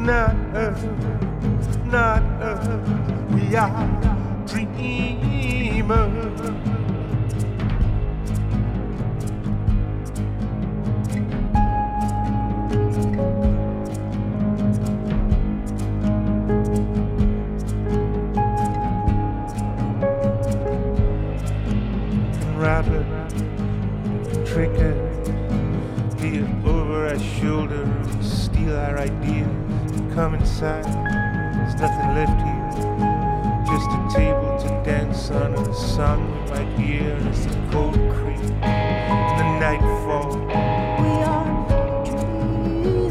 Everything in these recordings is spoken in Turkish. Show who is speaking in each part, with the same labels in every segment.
Speaker 1: not us, not us. We are dreamers. it tricker, peer over our shoulder, steal our ideas come inside. There's nothing left here. Just a table to dance on and the song we my hear as the cold creep and the night falls.
Speaker 2: We are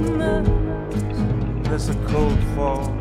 Speaker 1: dreamers. There's a cold
Speaker 2: fall.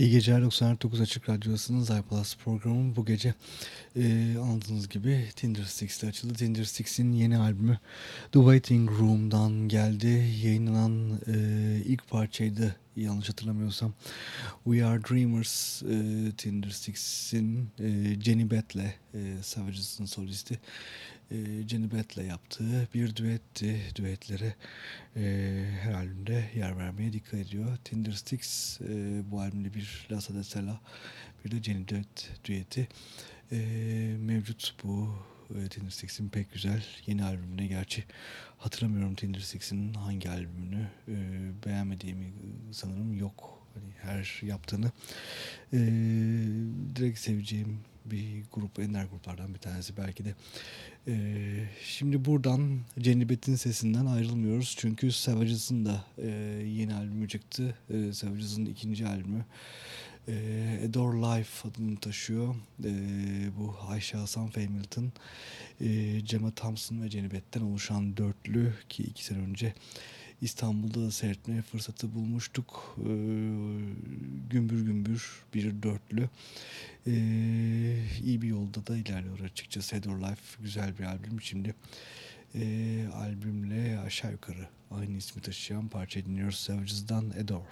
Speaker 1: İyi geceler 99 Açık Radyosu'nun iPlus programı bu gece e, anladığınız gibi Tinder Six'te açıldı. Tinder Six'in yeni albümü The Waiting Room'dan geldi. Yayınlanan e, ilk parçaydı yanlış hatırlamıyorsam. We Are Dreamers e, Tinder Six'in e, Jenny Bett'le e, Savages'ın solisti e, Jenny Bett'le yaptığı bir düetti. Düetlere e, her albümde yer vermeye dikkat ediyor. Tinder Sticks e, bu albümde bir La Sadesela bir de Duet düeti. E, mevcut bu e, Tinder Six'in pek güzel yeni albümüne. Gerçi hatırlamıyorum Tinder Six'in hangi albümünü. E, beğenmediğimi sanırım yok. Hani her yaptığını. E, direkt seveceğim bir grup ender gruplardan bir tanesi belki de ee, şimdi buradan Cenibet'in sesinden ayrılmıyoruz. Çünkü Savages'ın da e, yeni albümü çıktı. E, Savages'ın ikinci albümü. E, Adore Life adını taşıyor. E, bu Ayşe Hasan Hamilton, e, Gemma Thompson ve Cenibet'ten oluşan dörtlü ki iki sene önce İstanbul'da da seyretme fırsatı bulmuştuk. Ee, gümbür gümbür bir dörtlü. Ee, iyi bir yolda da ilerliyor açıkçası. Head or Life güzel bir albüm. Şimdi e, albümle aşağı yukarı aynı ismi taşıyan parça dinliyoruz. Savages'dan Adore.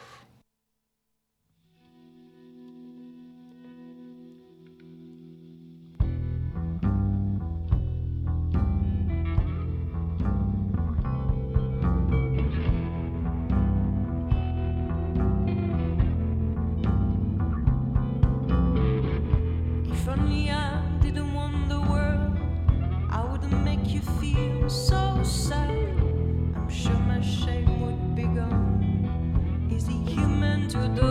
Speaker 1: to do.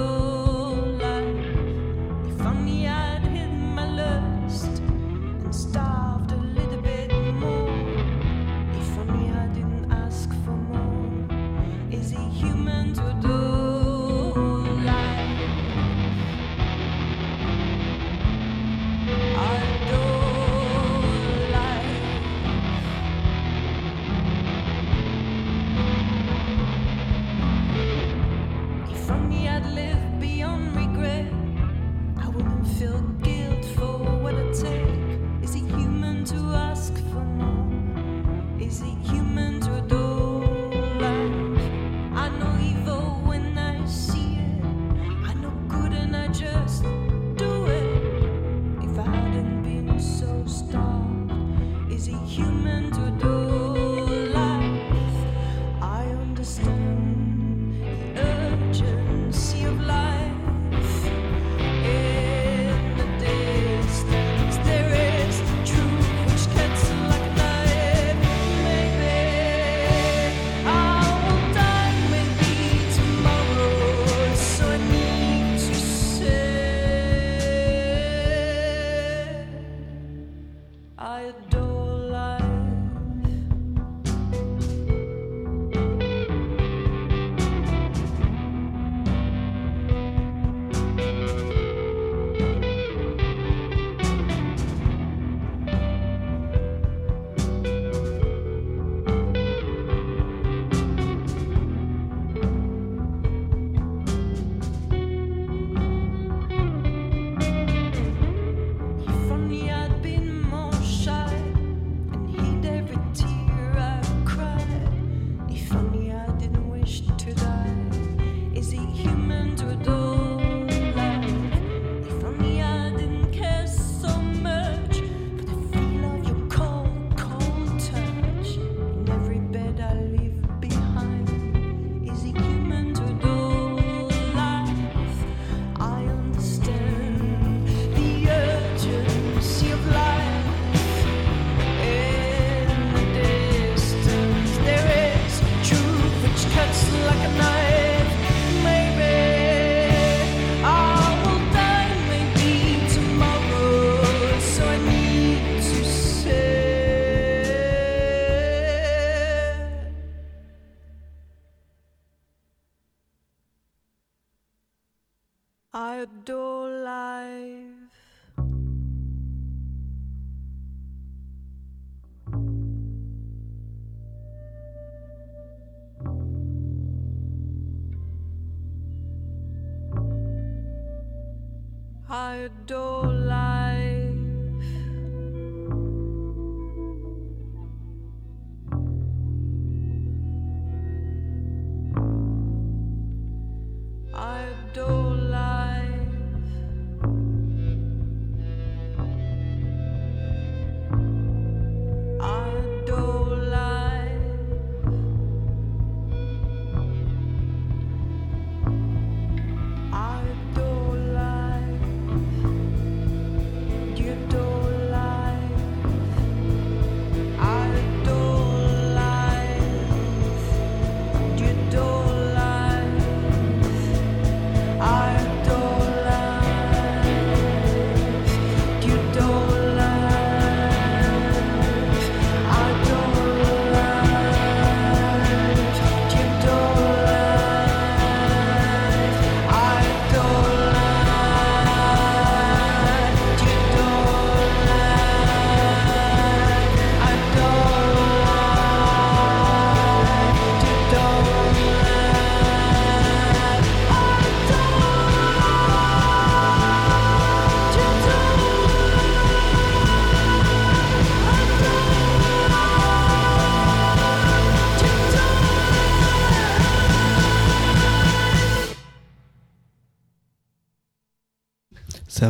Speaker 1: I adore life.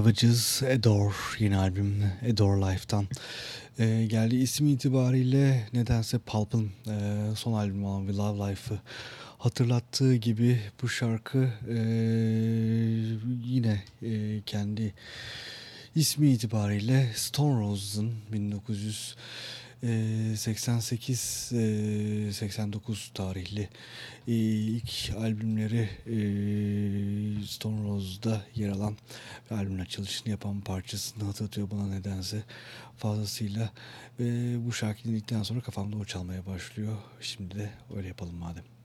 Speaker 3: Savages Adore yeni albüm Adore Life'tan ee, geldi. isim itibariyle nedense Pulp'ın e, son albüm olan We Love Life'ı hatırlattığı gibi bu şarkı e, yine e, kendi ismi itibariyle Stone Rose'ın 1900 ee, 88-89 e, tarihli e, ilk albümleri e, Stone Rose'da yer alan ve albümün açılışını yapan parçasını hatırlatıyor bana nedense fazlasıyla. Ve bu şarkı dinledikten sonra kafamda o çalmaya başlıyor. Şimdi de öyle yapalım madem.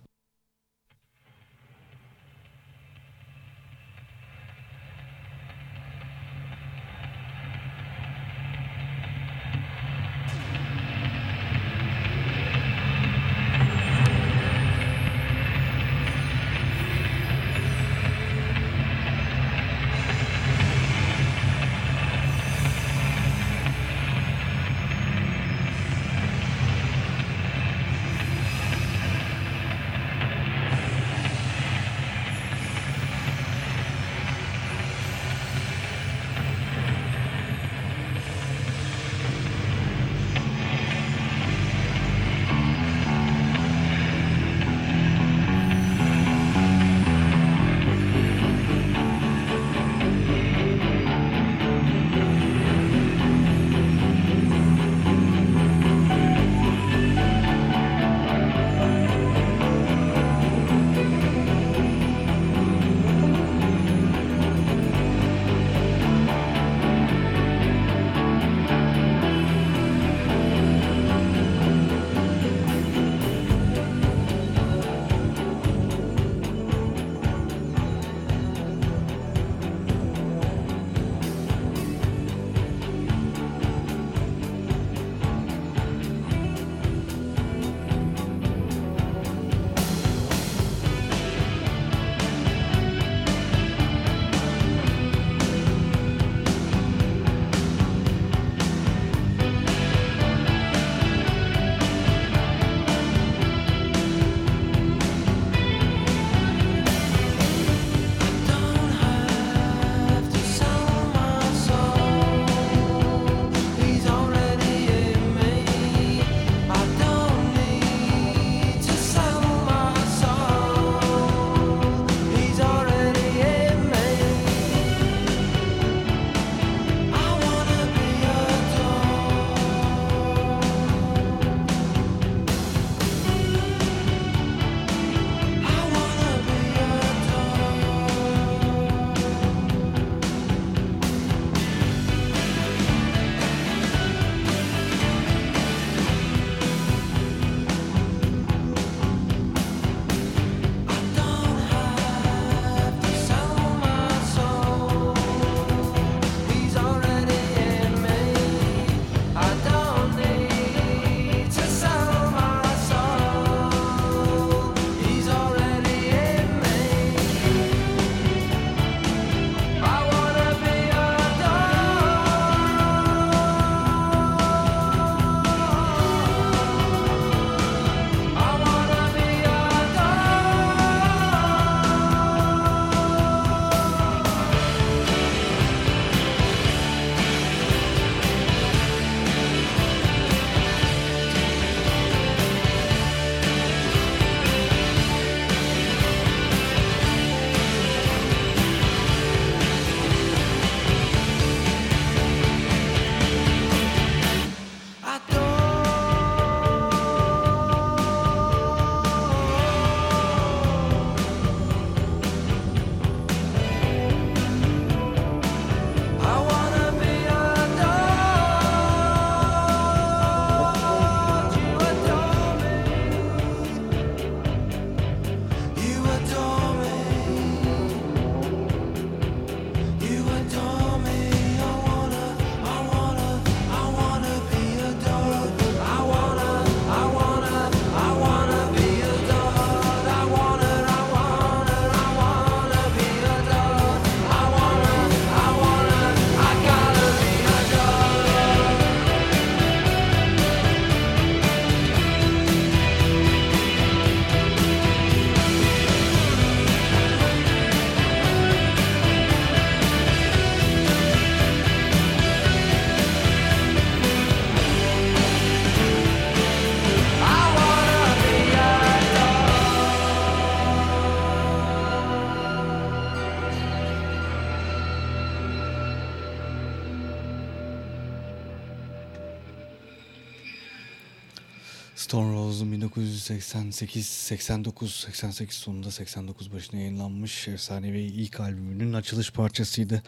Speaker 1: Rose'un 1988, 89, 88 sonunda 89 başına yayınlanmış efsanevi ilk albümünün açılış parçasıydı.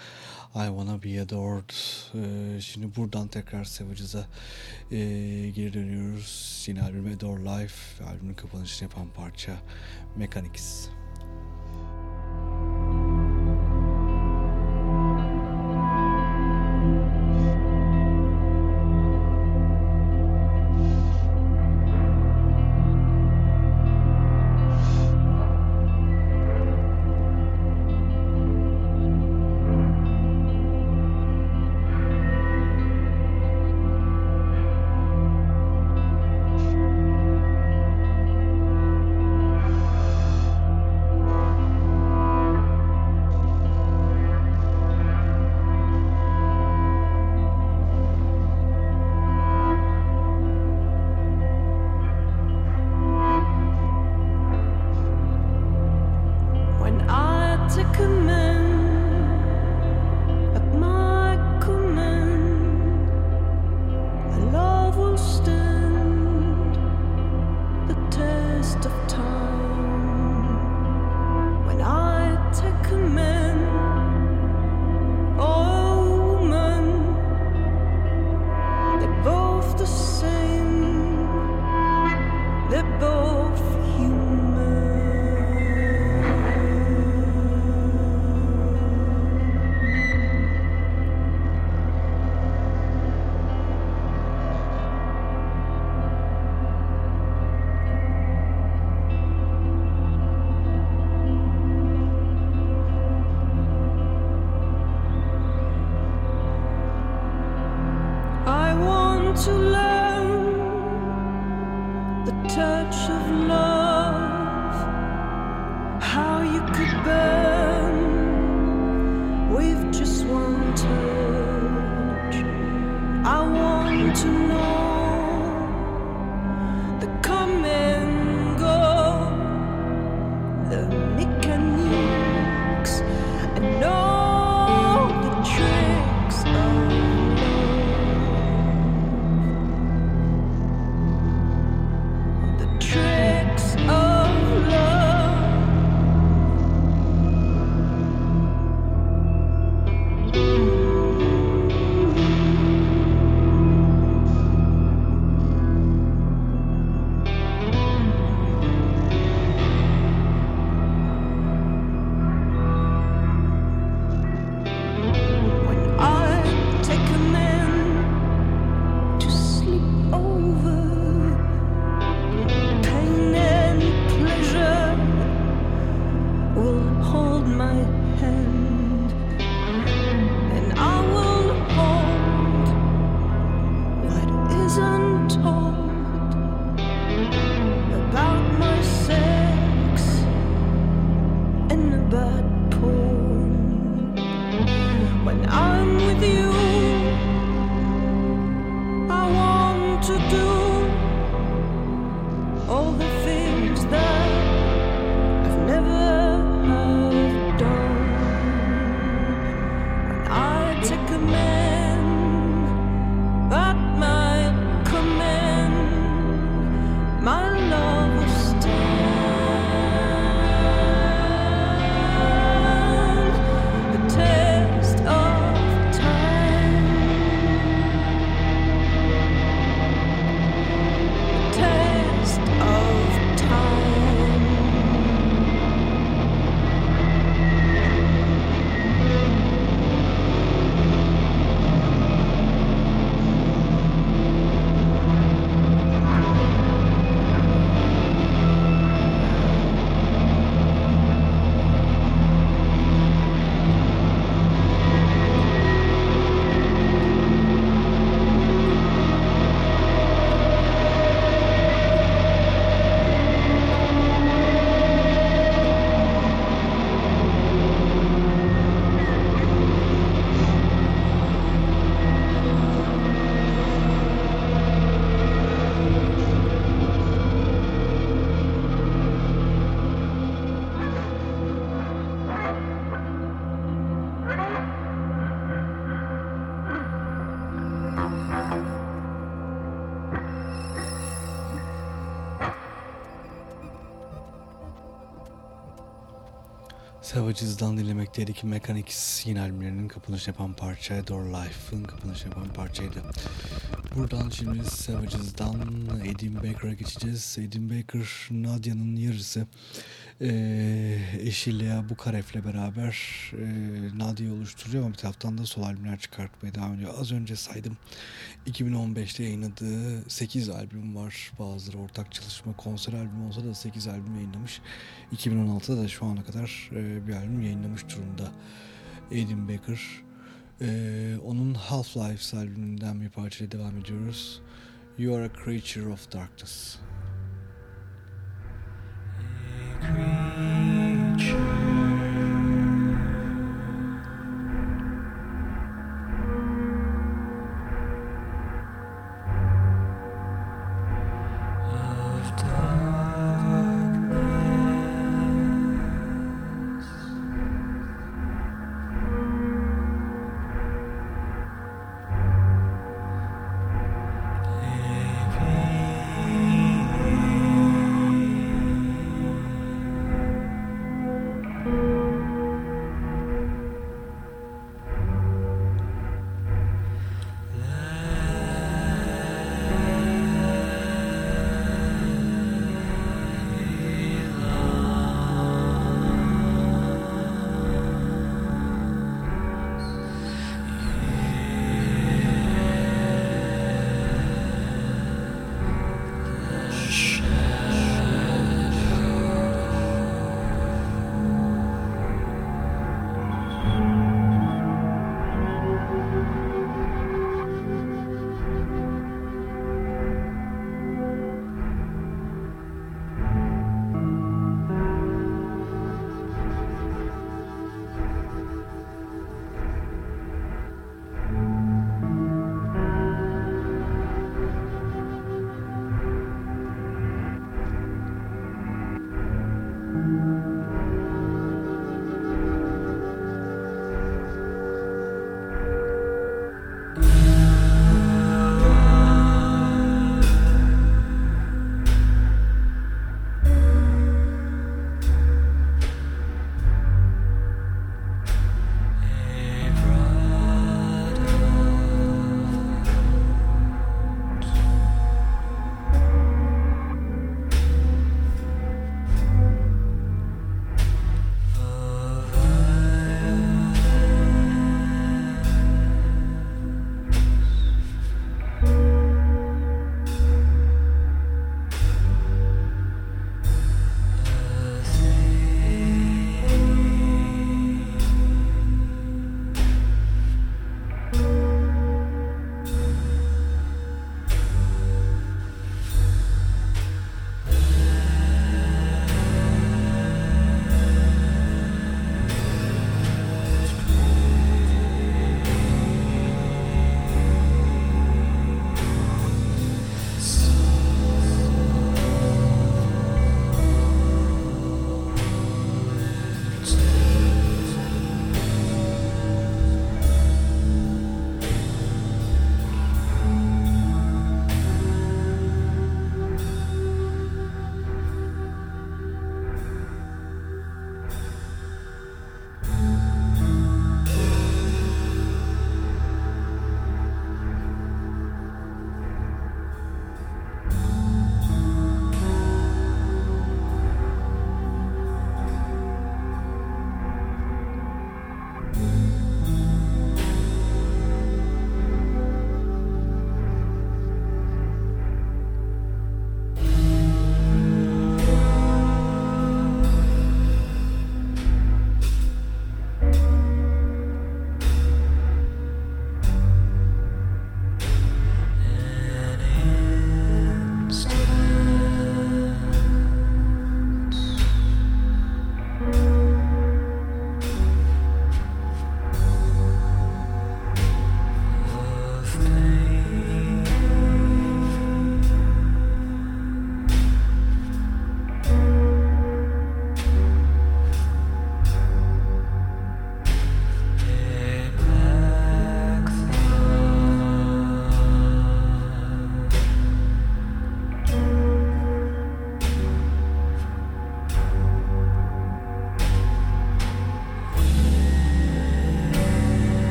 Speaker 1: I Wanna Be Adored. Ee, şimdi buradan tekrar Savage''a e, geri dönüyoruz. Yine albüm Adore Life. Albümün kapanışını yapan parça Mechanics.
Speaker 3: Savages'dan dinlemekteydik. Mechanics yeni albümlerinin kapanış yapan parça Door Life'ın kapanış yapan parçaydı. Buradan şimdi Savages'dan Edim Baker'a geçeceğiz. Edim Baker, Nadia'nın yarısı. Ee, eşi Lea Bukaref'le beraber e, Nadia'yı oluşturuyor ama bir taraftan da sol albümler çıkartmaya devam ediyor. Az önce saydım 2015'te yayınladığı 8 albüm var. Bazıları ortak çalışma konser albümü olsa da 8 albüm yayınlamış. 2016'da da şu ana kadar e, bir albüm yayınlamış durumda. Edim Baker. E, onun Half-Lives albümünden bir parçayla devam ediyoruz. You are a creature of darkness.
Speaker 1: creature.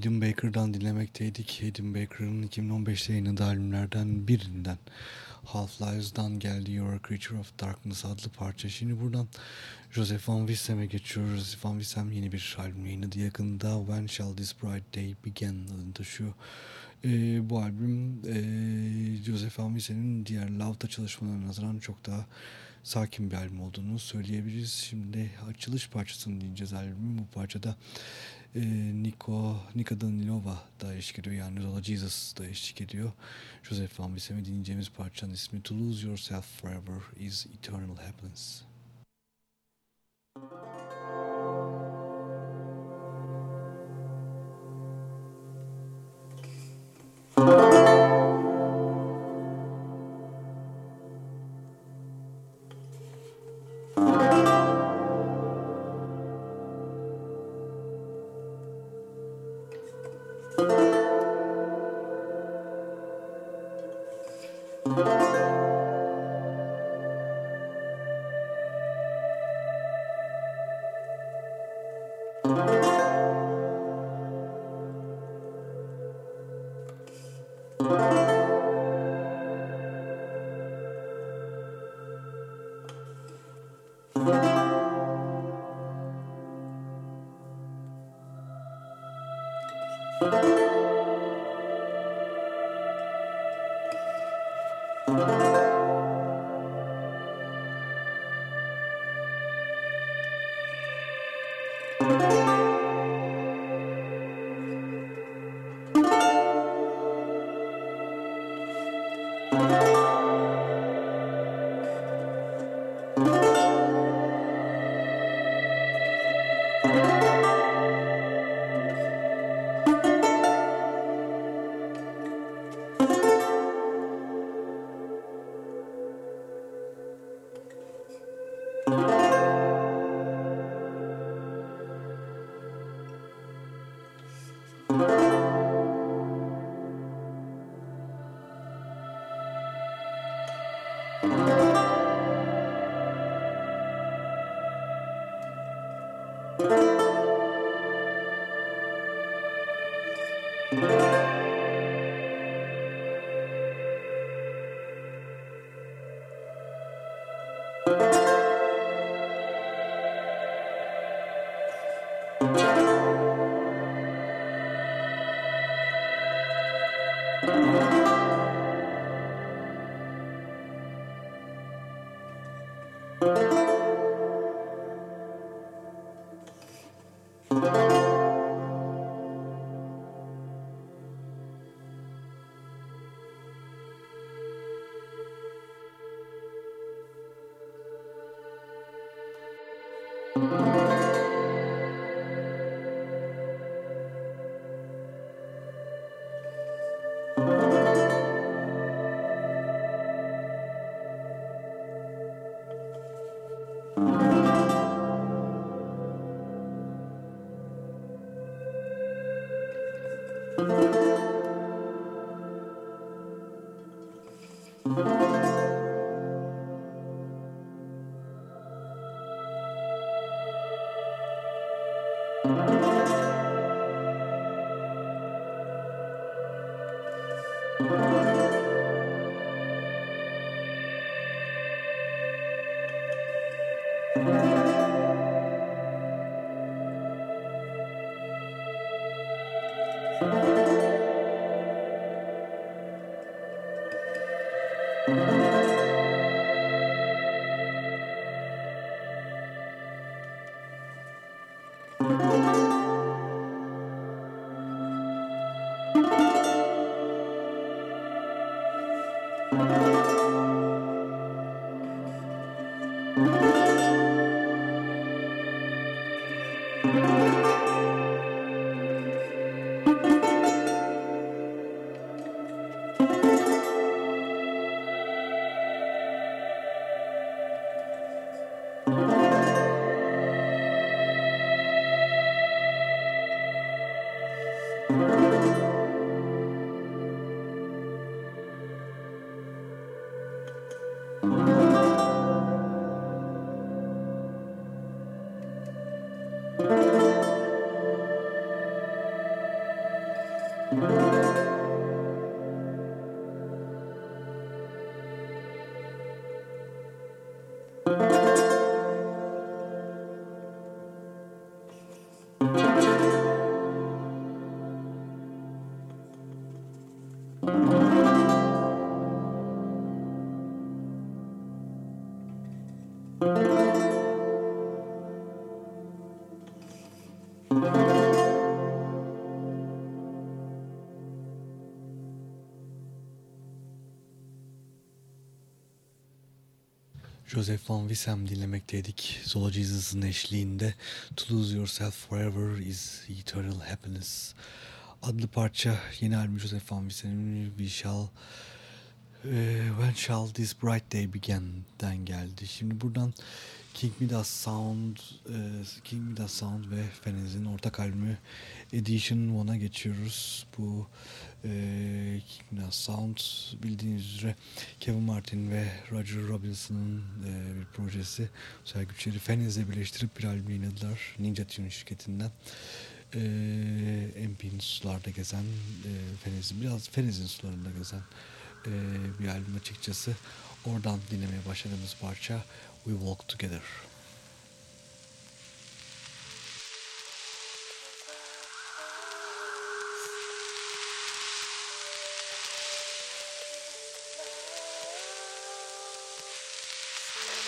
Speaker 3: Hayden Baker'dan dinlemekteydik. Hayden Baker'ın 2015'te yayınladığı albümlerden birinden Half-Lives'dan geldi You're a Creature of Darkness adlı parça. Şimdi buradan Joseph Van Wissem'e geçiyoruz. Joseph Van Wissem yeni bir albüm yayınladı yakında. When Shall This Bright Day Begin adını taşıyor. Ee, bu albüm e, Joseph Van Wissem'in diğer Love'da çalışmalarına nazaran çok daha sakin bir albüm olduğunu söyleyebiliriz. Şimdi açılış parçasını dinleyeceğiz albümün. Bu parçada e, Niko, Nika Danilova da eşlik ediyor. Yani Lola Jesus da eşlik ediyor. Joseph Van Wissem'i dinleyeceğimiz parçanın ismi To Lose Yourself Forever is Eternal Happiness. Joseph Van Wissem dinlemekteydik. Zola Jesus'ın eşliğinde To Lose Yourself Forever is Eternal Happiness adlı parça yeni albüm Joseph Van Wissem'in We Shall e, When Shall This Bright Day Begin'den geldi. Şimdi buradan King Midas Sound e, King Midas Sound ve Fenez'in ortak albümü Edition 1'a geçiyoruz. Bu e, King Midas Sound bildiğiniz üzere Kevin Martin ve Roger Robinson'ın e, bir projesi. Özel güçleri Fenez'le birleştirip bir albüm yayınladılar. Ninja Tune şirketinden. E, MP'nin sularda gezen e, Fenez'in biraz Fenez'in sularında gezen e, bir albüm açıkçası. Oradan dinlemeye başladığımız parça We Walk Together.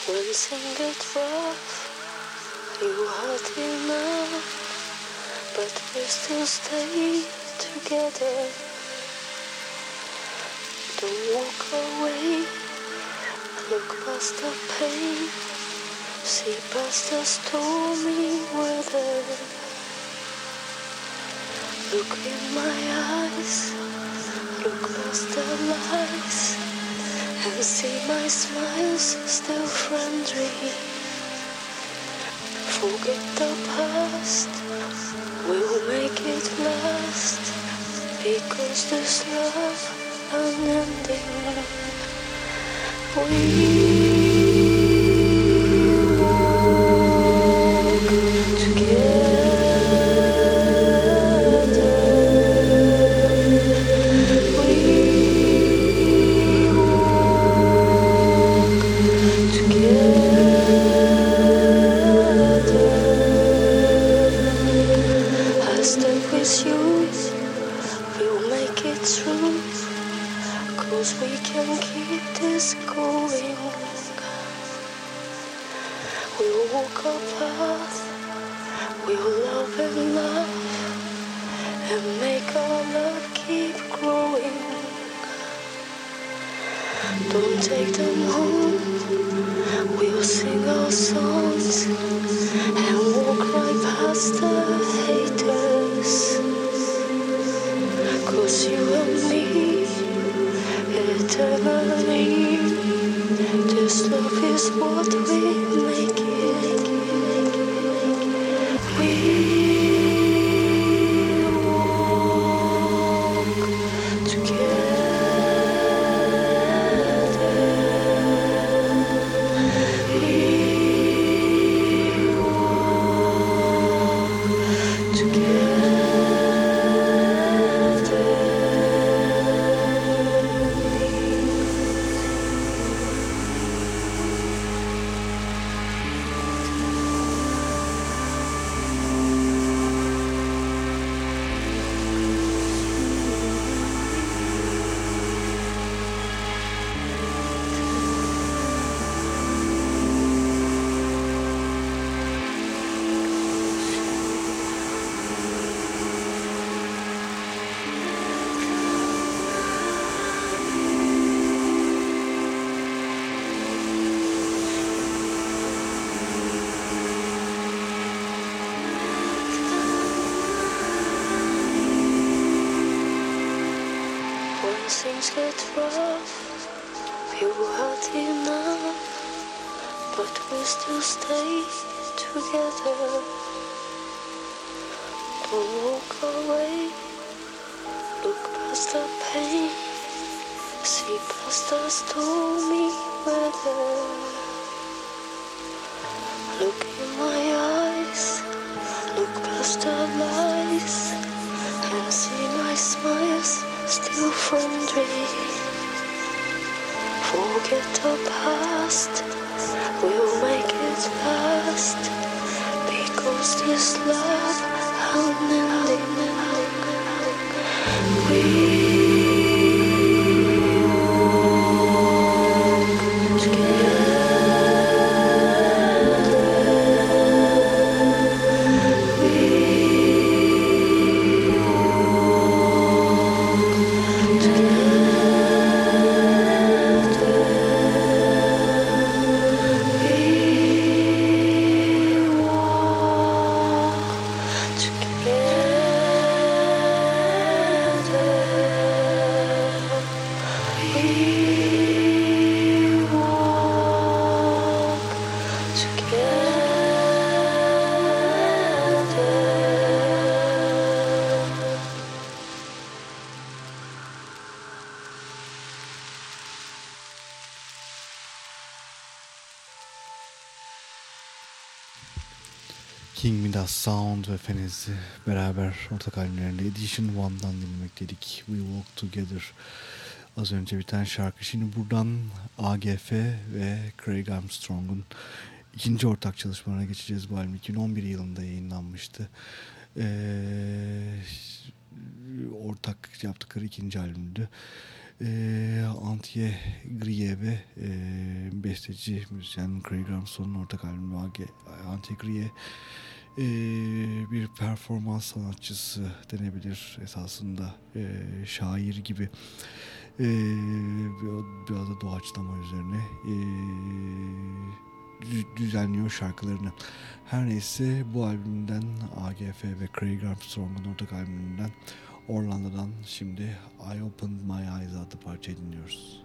Speaker 4: Things get rough, you hurt enough, but we still stay together. Don't walk away, look past the pain, see past the stormy weather. Look in my eyes, look past the lies and see my smiles still friendly. Forget the past, we'll make it last because this love unending. We Things get rough, you hurt enough, but we still stay together. Don't walk away, look past the pain, see past the stormy weather. Forget the past, we'll make it last. Because this love unending. We
Speaker 3: Midas Sound ve Fenez'i beraber ortak albümlerinde Edition One'dan dinlemek dedik. We Walk Together. Az önce biten şarkı. Şimdi buradan AGF ve Craig Armstrong'un ikinci ortak çalışmalarına geçeceğiz. Bu albüm 2011 yılında yayınlanmıştı. Ee, ortak yaptıkları ikinci albümdü. Ee, Antje Griye ve e, besteci müzisyen Craig Armstrong'un ortak albümü Antje Griye e, bir performans sanatçısı denebilir esasında e, şair gibi e, biraz da doğaçlama üzerine e, dü- düzenliyor şarkılarını. Her neyse bu albümden AGF ve Craig Armstrong'un ortak albümünden Orlando'dan şimdi I Opened My Eyes adlı parçayı dinliyoruz.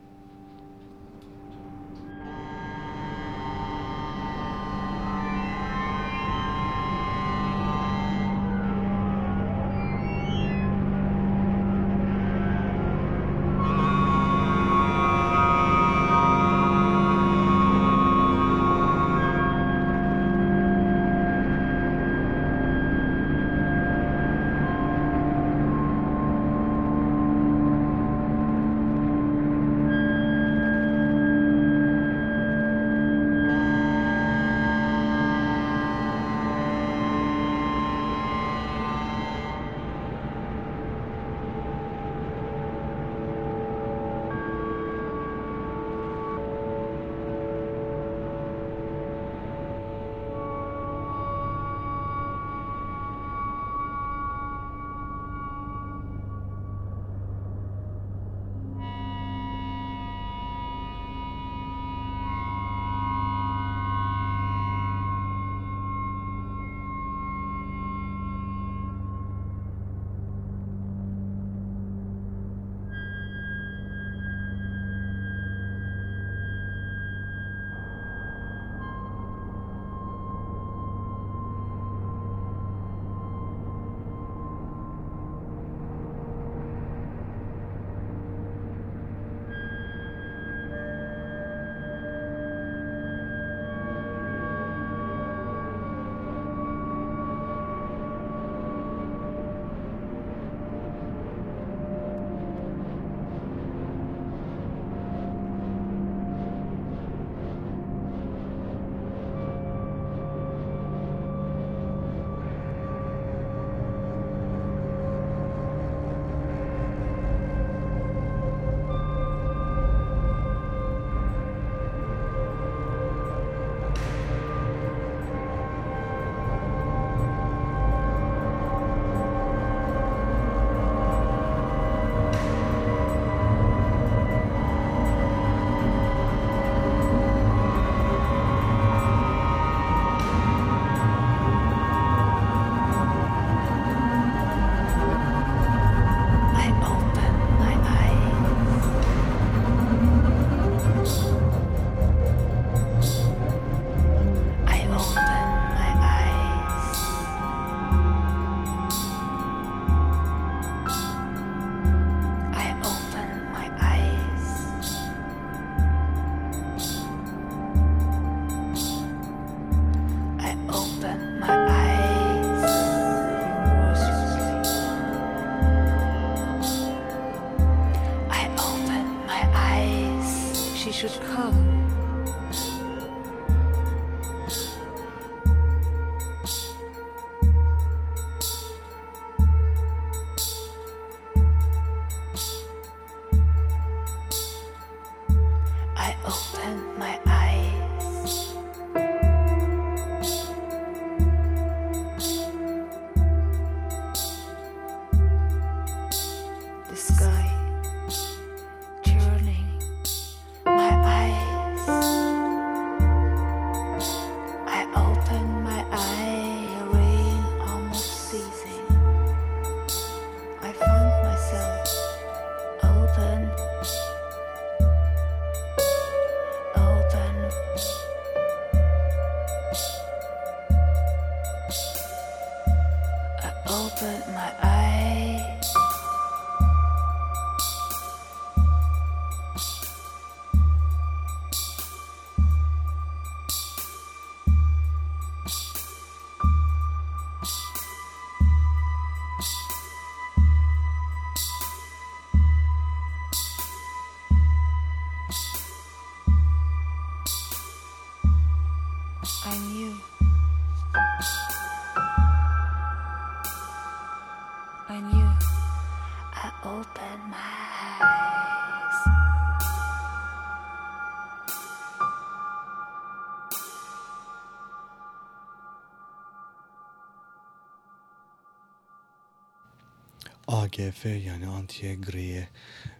Speaker 3: AGF yani Antiye Grey'e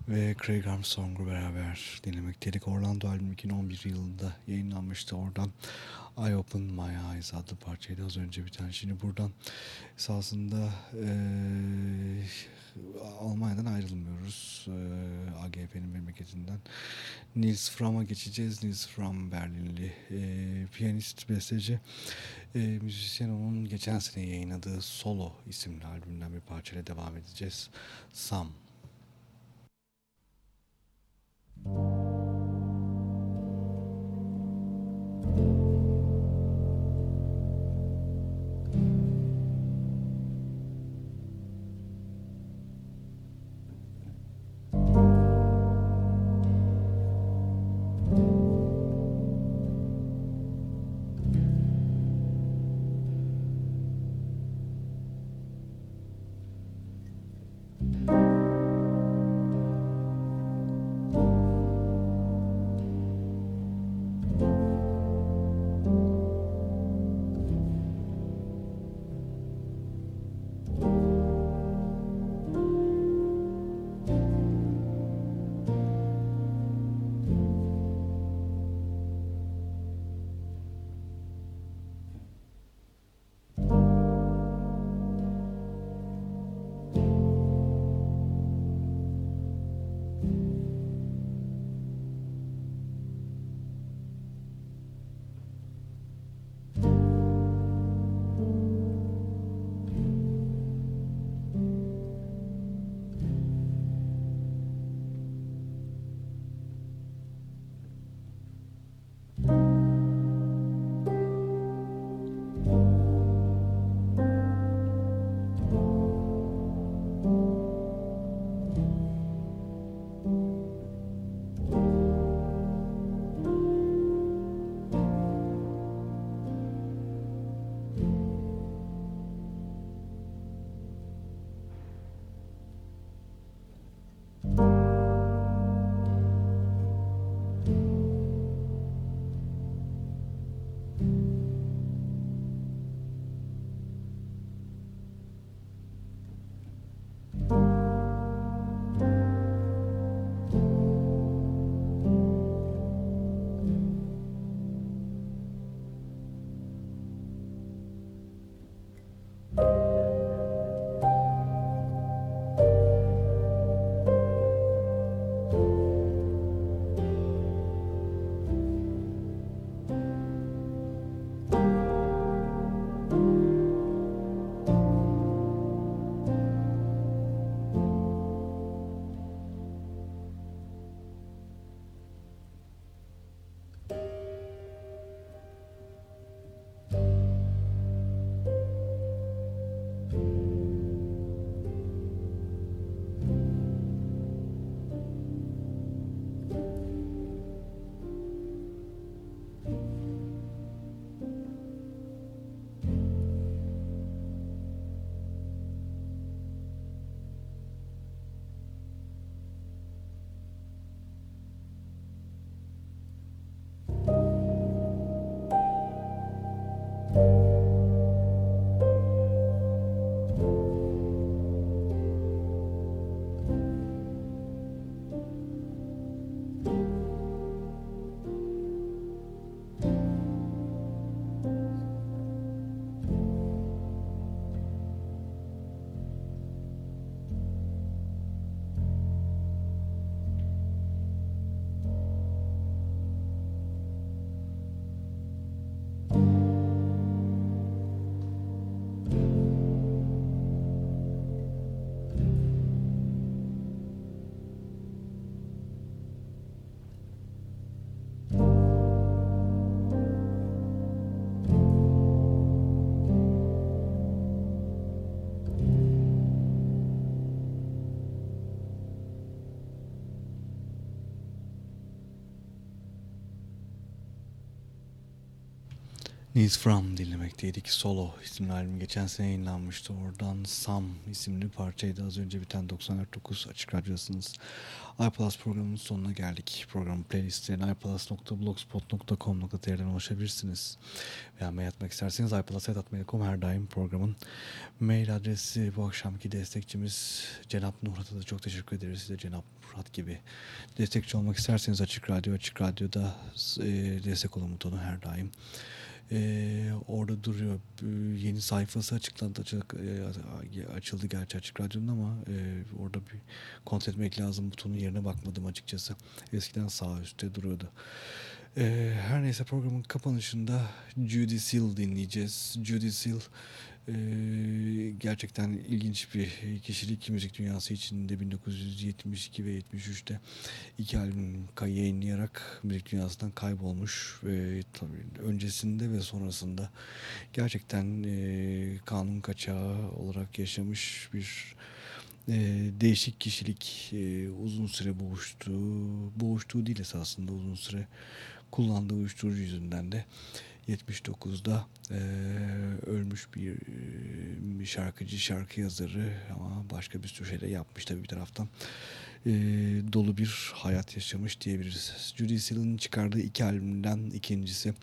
Speaker 3: ve Craig Armstrong'u beraber dinlemekteydik. Orlando albüm 2011 yılında yayınlanmıştı. Oradan I Open My Eyes adlı parçaydı az önce biten. Şimdi buradan esasında eee Almanya'dan ayrılmıyoruz. Eee AGF'nin memleketinden. Nils Fram'a geçeceğiz. Nils Fram Berlinli eee, piyanist, besteci. Eee müzisyen onun geçen sene yayınladığı Solo isimli albümden bir parçayla devam edeceğiz. Sam. Needs From dinlemekteydik. Solo isimli albüm geçen sene yayınlanmıştı. Oradan Sam isimli parçaydı. Az önce biten 94.9 Açık Radyo'dasınız. iPlus programının sonuna geldik. Programın playlistlerine iPlus.blogspot.com.tr'den ulaşabilirsiniz. Veya mail atmak isterseniz iPlus.mail.com her daim programın mail adresi. Bu akşamki destekçimiz Cenap Nuhrat'a da çok teşekkür ederiz. Size Cenap Nuhrat gibi destekçi olmak isterseniz Açık Radyo, Açık Radyo'da e, destek olun butonu her daim. Ee, orada duruyor. Ee, yeni sayfası açıklandı. Açık, e, açıldı gerçi Açık Radyo'nun ama e, orada bir kontrol etmek lazım. Butonun yerine bakmadım açıkçası. Eskiden sağ üstte duruyordu. Ee, her neyse programın kapanışında Judy Seal dinleyeceğiz. Judy Seal ee, gerçekten ilginç bir kişilik müzik dünyası içinde 1972 ve 73'te iki albüm yayınlayarak müzik dünyasından kaybolmuş ve öncesinde ve sonrasında gerçekten e, kanun kaçağı olarak yaşamış bir e, değişik kişilik e, uzun süre boğuştuğu boğuştuğu değil esasında uzun süre kullandığı uyuşturucu yüzünden de 79'da e, ölmüş bir, bir şarkıcı, şarkı yazarı ama başka bir sürü şeyler yapmış tabii bir taraftan. E, dolu bir hayat yaşamış diyebiliriz. Judy Seal'ın çıkardığı iki albümden ikincisi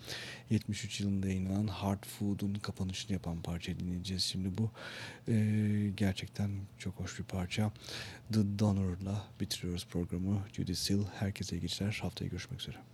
Speaker 3: 73 yılında yayınlanan Hard Food'un kapanışını yapan parça dinleyeceğiz. Şimdi bu e, gerçekten çok hoş bir parça. The Donor'la bitiriyoruz programı. Judy Seal herkese iyi geceler. Haftaya görüşmek üzere.